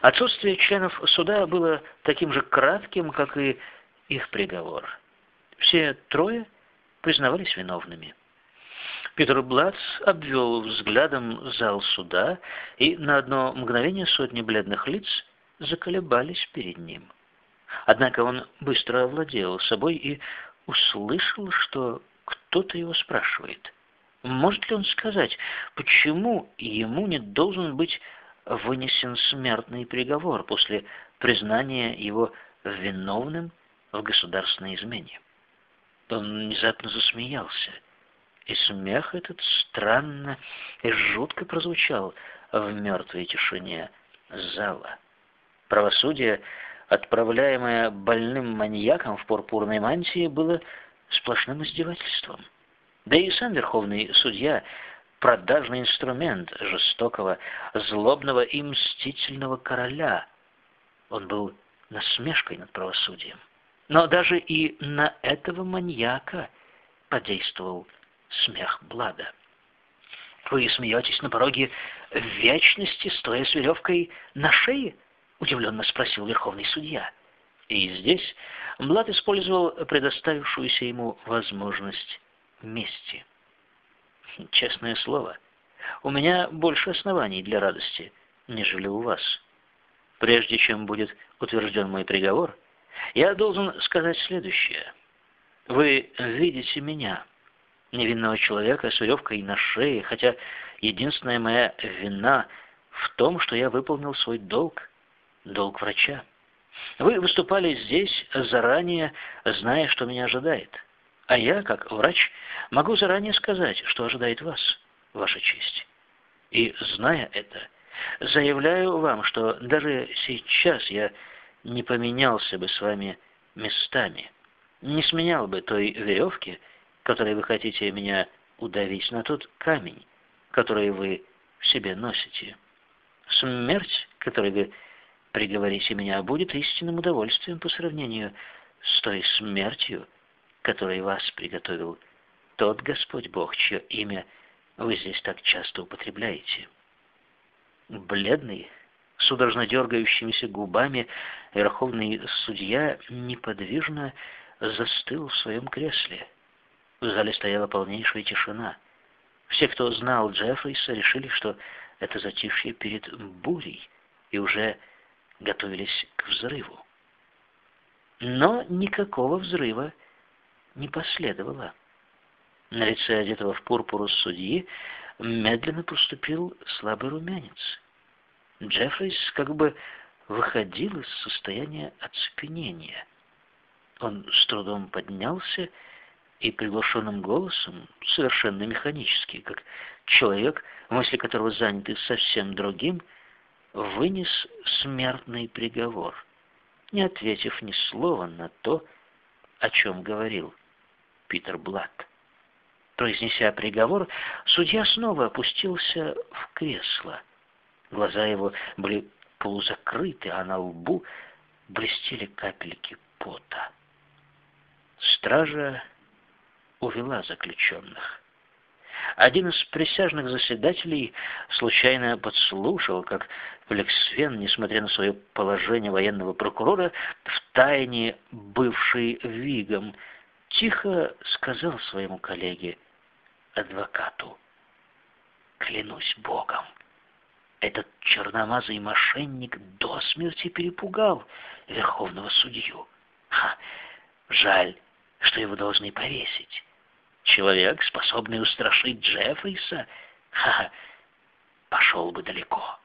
Отсутствие членов суда было таким же кратким, как и их приговор. Все трое признавались виновными. Питер Блац обвел взглядом зал суда, и на одно мгновение сотни бледных лиц заколебались перед ним. Однако он быстро овладел собой и услышал, что кто-то его спрашивает. Может ли он сказать, почему ему не должен быть вынесен смертный приговор после признания его виновным в государственной измене? Он внезапно засмеялся. И смех этот странно и жутко прозвучал в мертвой тишине зала. Правосудие, отправляемое больным маньяком в пурпурной мантии, было сплошным издевательством. Да и сам верховный судья — продажный инструмент жестокого, злобного и мстительного короля. Он был насмешкой над правосудием. Но даже и на этого маньяка подействовал смех Блада. «Вы смеетесь на пороге вечности, стоя с веревкой на шее?» — удивленно спросил верховный судья. И здесь Блад использовал предоставившуюся ему возможность мести. «Честное слово, у меня больше оснований для радости, нежели у вас. Прежде чем будет утвержден мой приговор, я должен сказать следующее. Вы видите меня» невинного человека с веревкой на шее, хотя единственная моя вина в том, что я выполнил свой долг, долг врача. Вы выступали здесь заранее, зная, что меня ожидает. А я, как врач, могу заранее сказать, что ожидает вас, ваша честь. И, зная это, заявляю вам, что даже сейчас я не поменялся бы с вами местами, не сменял бы той веревки, которой вы хотите меня удавить, на тот камень, который вы в себе носите. Смерть, которой вы приговорите меня, будет истинным удовольствием по сравнению с той смертью, которой вас приготовил тот Господь Бог, чье имя вы здесь так часто употребляете. Бледный, судорожно дергающимися губами, верховный судья неподвижно застыл в своем кресле. В зале стояла полнейшая тишина. Все, кто знал Джеффриса, решили, что это затишье перед бурей, и уже готовились к взрыву. Но никакого взрыва не последовало. На лице одетого в пурпуру судьи медленно поступил слабый румянец. Джеффрис как бы выходил из состояния оцепенения. Он с трудом поднялся и приглушенным голосом, совершенно механически, как человек, мысли которого заняты совсем другим, вынес смертный приговор, не ответив ни слова на то, о чем говорил Питер Блатт. Произнеся приговор, судья снова опустился в кресло. Глаза его были полузакрыты, а на лбу блестели капельки пота. Стража увела заключенных. Один из присяжных заседателей случайно подслушал, как Флексвен, несмотря на свое положение военного прокурора, в тайне бывший Вигом, тихо сказал своему коллеге, адвокату, «Клянусь Богом, этот черномазый мошенник до смерти перепугал верховного судью. Ха, жаль, что его должны повесить. Человек, способный устрашить Джеффриса, ха, пошел бы далеко.